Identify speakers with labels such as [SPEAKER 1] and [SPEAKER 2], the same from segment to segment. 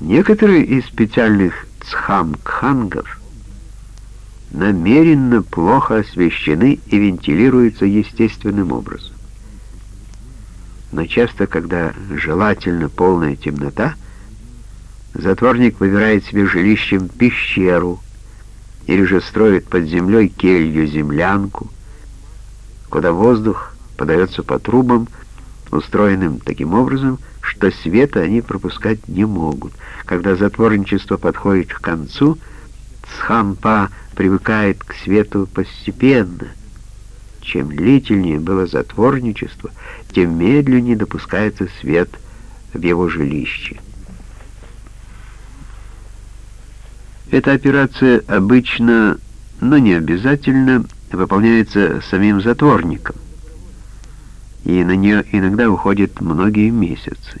[SPEAKER 1] Некоторые из специальных цхам-кхангов намеренно плохо освещены и вентилируются естественным образом. Но часто, когда желательно полная темнота, затворник выбирает себе жилищем пещеру или же строит под землей келью-землянку, куда воздух подается по трубам, устроенным таким образом, что света они пропускать не могут. Когда затворничество подходит к концу, Цхампа привыкает к свету постепенно. Чем длительнее было затворничество, тем медленнее допускается свет в его жилище. Эта операция обычно, но не обязательно, выполняется самим затворником и на нее иногда уходят многие месяцы.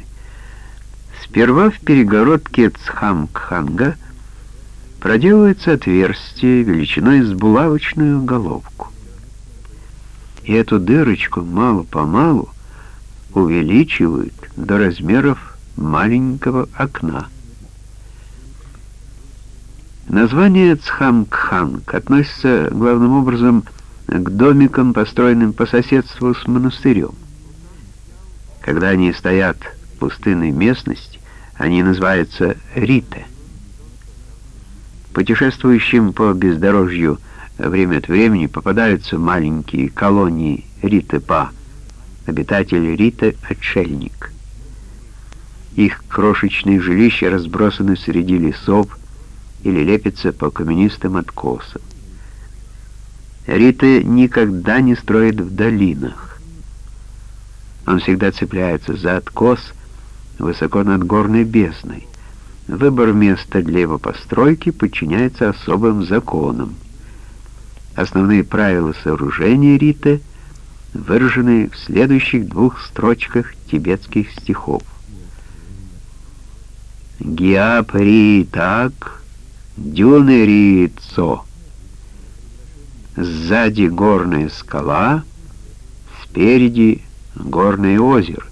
[SPEAKER 1] Сперва в перегородке Цхамкханга проделывается отверстие величиной с булавочную головку. И эту дырочку мало-помалу увеличивают до размеров маленького окна. Название Цхамкханг относится главным образом к домикам, построенным по соседству с монастырем. Когда они стоят в пустынной местности, они называются риты. Путешествующим по бездорожью время от времени попадаются маленькие колонии ритепа, обитатели риты — отшельник. Их крошечные жилища разбросаны среди лесов или лепятся по каменистым откосам. Риты никогда не строит в долинах. Он всегда цепляется за откос высоко над горной бездной. Выбор места для его постройки подчиняется особым законам. Основные правила сооружения Риты выражены в следующих двух строчках тибетских стихов. Гиапри так, дюнери цо. Сзади горная скала, спереди горное озеро.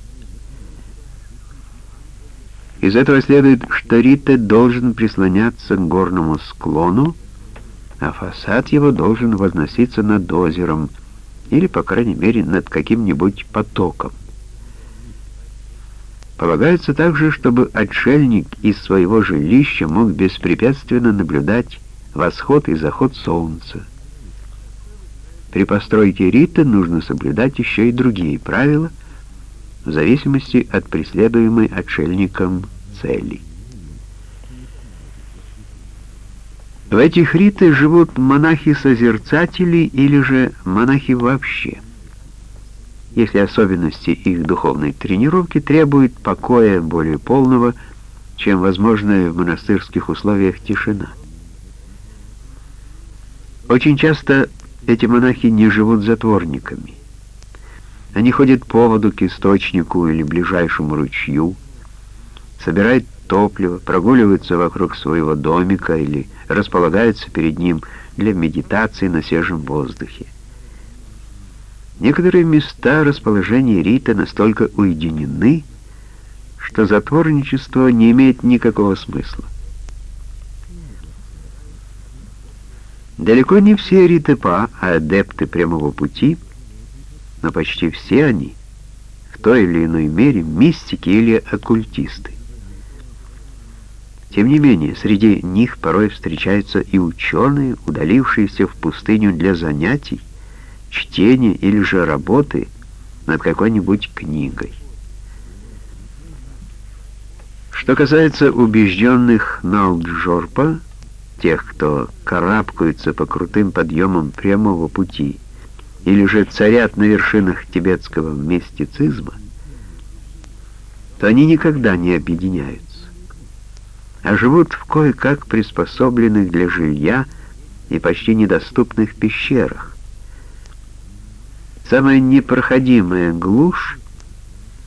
[SPEAKER 1] Из этого следует, что Рита должен прислоняться к горному склону, а фасад его должен возноситься над озером или, по крайней мере, над каким-нибудь потоком. Полагается также, чтобы отшельник из своего жилища мог беспрепятственно наблюдать восход и заход солнца. При постройке рита нужно соблюдать еще и другие правила, в зависимости от преследуемой отшельником цели. В этих риты живут монахи-созерцатели или же монахи вообще, если особенности их духовной тренировки требуют покоя более полного, чем возможная в монастырских условиях тишина. Очень часто эти монахи не живут затворниками. Они ходят по воду к источнику или ближайшему ручью, собирают топливо, прогуливаются вокруг своего домика или располагаются перед ним для медитации на свежем воздухе. Некоторые места расположения Рита настолько уединены, что затворничество не имеет никакого смысла. Далеко не все ритепа, а адепты прямого пути, но почти все они в той или иной мере мистики или оккультисты. Тем не менее, среди них порой встречаются и ученые, удалившиеся в пустыню для занятий, чтения или же работы над какой-нибудь книгой. Что касается убежденных Налджорпа, тех, кто карабкаются по крутым подъемам прямого пути или же царят на вершинах тибетского мистицизма, то они никогда не объединяются, а живут в кое-как приспособленных для жилья и почти недоступных пещерах. Самая непроходимая глушь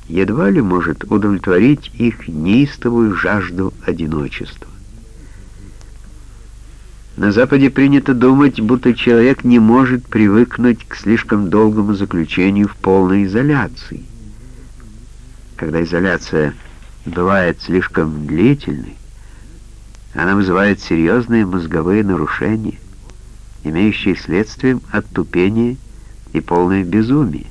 [SPEAKER 1] едва ли может удовлетворить их неистовую жажду одиночества. На Западе принято думать, будто человек не может привыкнуть к слишком долгому заключению в полной изоляции. Когда изоляция бывает слишком длительной, Она вызывает серьезные мозговые нарушения, имеющие следствием оттупение и полное безумие.